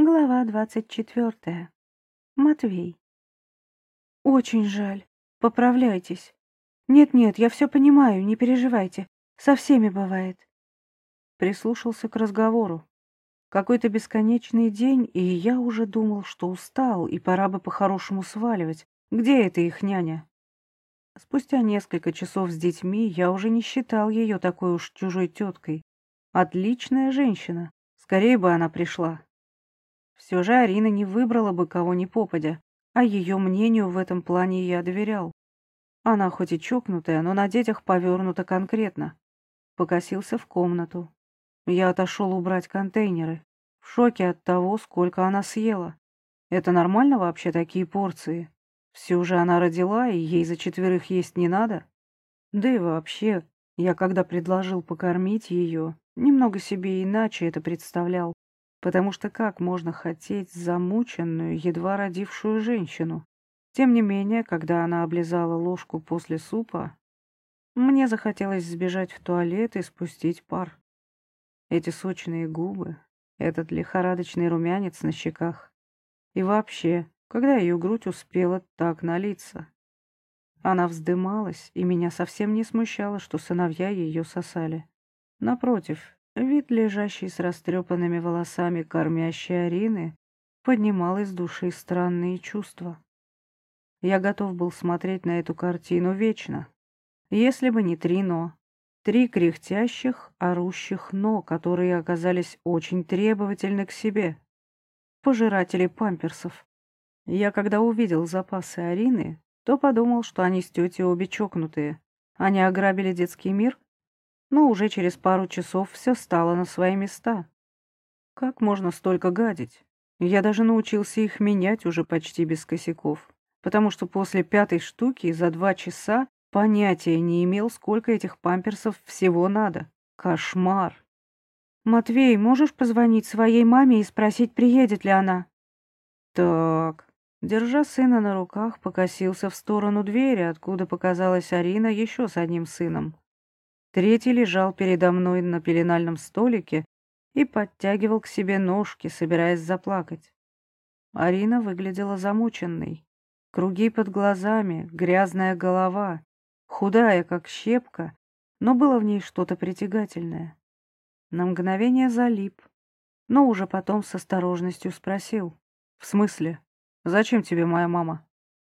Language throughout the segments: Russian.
Глава двадцать четвертая. Матвей. Очень жаль. Поправляйтесь. Нет-нет, я все понимаю, не переживайте. Со всеми бывает. Прислушался к разговору. Какой-то бесконечный день, и я уже думал, что устал, и пора бы по-хорошему сваливать. Где это их няня? Спустя несколько часов с детьми я уже не считал ее такой уж чужой теткой. Отличная женщина. Скорее бы она пришла. Все же Арина не выбрала бы кого ни попадя, а ее мнению в этом плане я доверял. Она хоть и чокнутая, но на детях повернута конкретно. Покосился в комнату. Я отошел убрать контейнеры. В шоке от того, сколько она съела. Это нормально вообще такие порции? Все же она родила, и ей за четверых есть не надо. Да и вообще, я когда предложил покормить ее, немного себе иначе это представлял. Потому что как можно хотеть замученную, едва родившую женщину? Тем не менее, когда она облизала ложку после супа, мне захотелось сбежать в туалет и спустить пар. Эти сочные губы, этот лихорадочный румянец на щеках. И вообще, когда ее грудь успела так налиться. Она вздымалась, и меня совсем не смущало, что сыновья ее сосали. Напротив, вид лежащей с растрепанными волосами кормящей Арины поднимал из души странные чувства. Я готов был смотреть на эту картину вечно, если бы не три «но». Три кряхтящих, орущих «но», которые оказались очень требовательны к себе. Пожиратели памперсов. Я когда увидел запасы Арины, то подумал, что они с тетей обе чокнутые. Они ограбили детский мир, но уже через пару часов все стало на свои места. Как можно столько гадить? Я даже научился их менять уже почти без косяков, потому что после пятой штуки за два часа Понятия не имел, сколько этих памперсов всего надо. Кошмар. «Матвей, можешь позвонить своей маме и спросить, приедет ли она?» «Так...» Держа сына на руках, покосился в сторону двери, откуда показалась Арина еще с одним сыном. Третий лежал передо мной на пеленальном столике и подтягивал к себе ножки, собираясь заплакать. Арина выглядела замученной. Круги под глазами, грязная голова худая, как щепка, но было в ней что-то притягательное. На мгновение залип, но уже потом с осторожностью спросил. «В смысле? Зачем тебе моя мама?»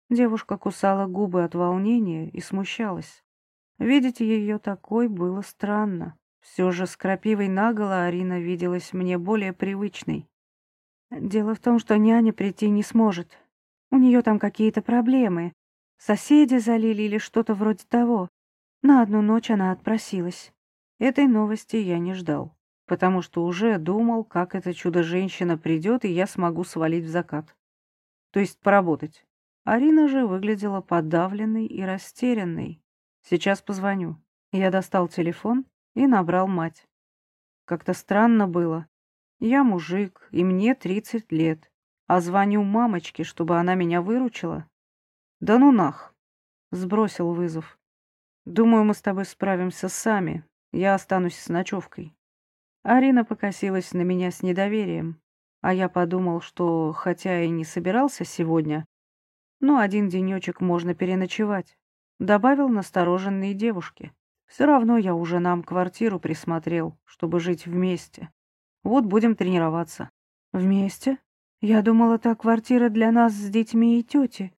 Девушка кусала губы от волнения и смущалась. Видеть ее такой было странно. Все же с крапивой наголо Арина виделась мне более привычной. Дело в том, что няня прийти не сможет. У нее там какие-то проблемы, Соседи залили или что-то вроде того. На одну ночь она отпросилась. Этой новости я не ждал, потому что уже думал, как эта чудо-женщина придет, и я смогу свалить в закат. То есть поработать. Арина же выглядела подавленной и растерянной. Сейчас позвоню. Я достал телефон и набрал мать. Как-то странно было. Я мужик, и мне 30 лет. А звоню мамочке, чтобы она меня выручила. «Да ну нах!» — сбросил вызов. «Думаю, мы с тобой справимся сами. Я останусь с ночевкой». Арина покосилась на меня с недоверием, а я подумал, что, хотя и не собирался сегодня, но один денечек можно переночевать. Добавил настороженные девушки. Все равно я уже нам квартиру присмотрел, чтобы жить вместе. Вот будем тренироваться. Вместе? Я думала, та квартира для нас с детьми и тети.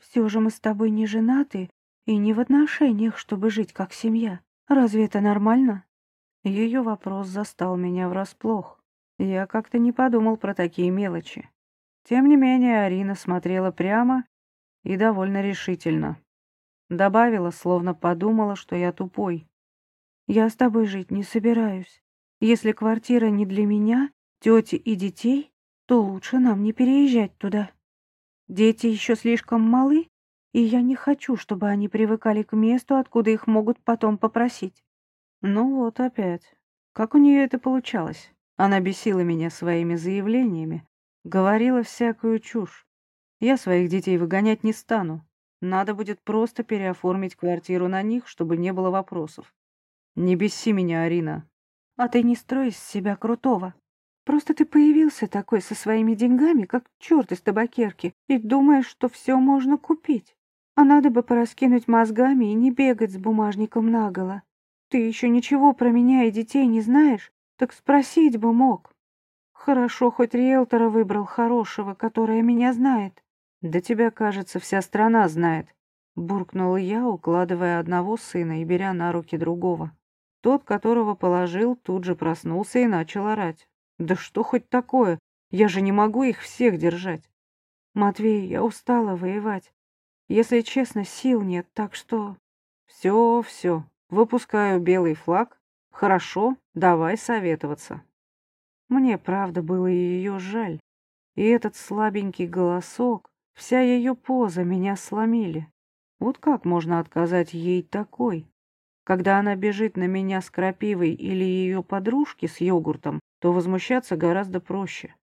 Все же мы с тобой не женаты и не в отношениях, чтобы жить как семья. Разве это нормально?» Ее вопрос застал меня врасплох. Я как-то не подумал про такие мелочи. Тем не менее, Арина смотрела прямо и довольно решительно. Добавила, словно подумала, что я тупой. «Я с тобой жить не собираюсь. Если квартира не для меня, тети и детей, то лучше нам не переезжать туда». Дети еще слишком малы, и я не хочу, чтобы они привыкали к месту, откуда их могут потом попросить. Ну вот опять. Как у нее это получалось? Она бесила меня своими заявлениями, говорила всякую чушь. Я своих детей выгонять не стану. Надо будет просто переоформить квартиру на них, чтобы не было вопросов. Не беси меня, Арина. А ты не строй из себя крутого. Просто ты появился такой со своими деньгами, как черт из табакерки, и думаешь, что все можно купить. А надо бы пораскинуть мозгами и не бегать с бумажником наголо. Ты еще ничего про меня и детей не знаешь, так спросить бы мог. Хорошо, хоть риэлтора выбрал хорошего, который меня знает. Да тебя, кажется, вся страна знает, буркнула я, укладывая одного сына и беря на руки другого. Тот, которого положил, тут же проснулся и начал орать. Да что хоть такое? Я же не могу их всех держать. Матвей, я устала воевать. Если честно, сил нет, так что... Все, все, выпускаю белый флаг. Хорошо, давай советоваться. Мне, правда, было ее жаль. И этот слабенький голосок, вся ее поза меня сломили. Вот как можно отказать ей такой? Когда она бежит на меня с крапивой или ее подружки с йогуртом, то возмущаться гораздо проще.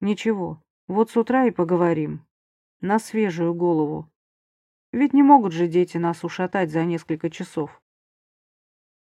Ничего, вот с утра и поговорим. На свежую голову. Ведь не могут же дети нас ушатать за несколько часов.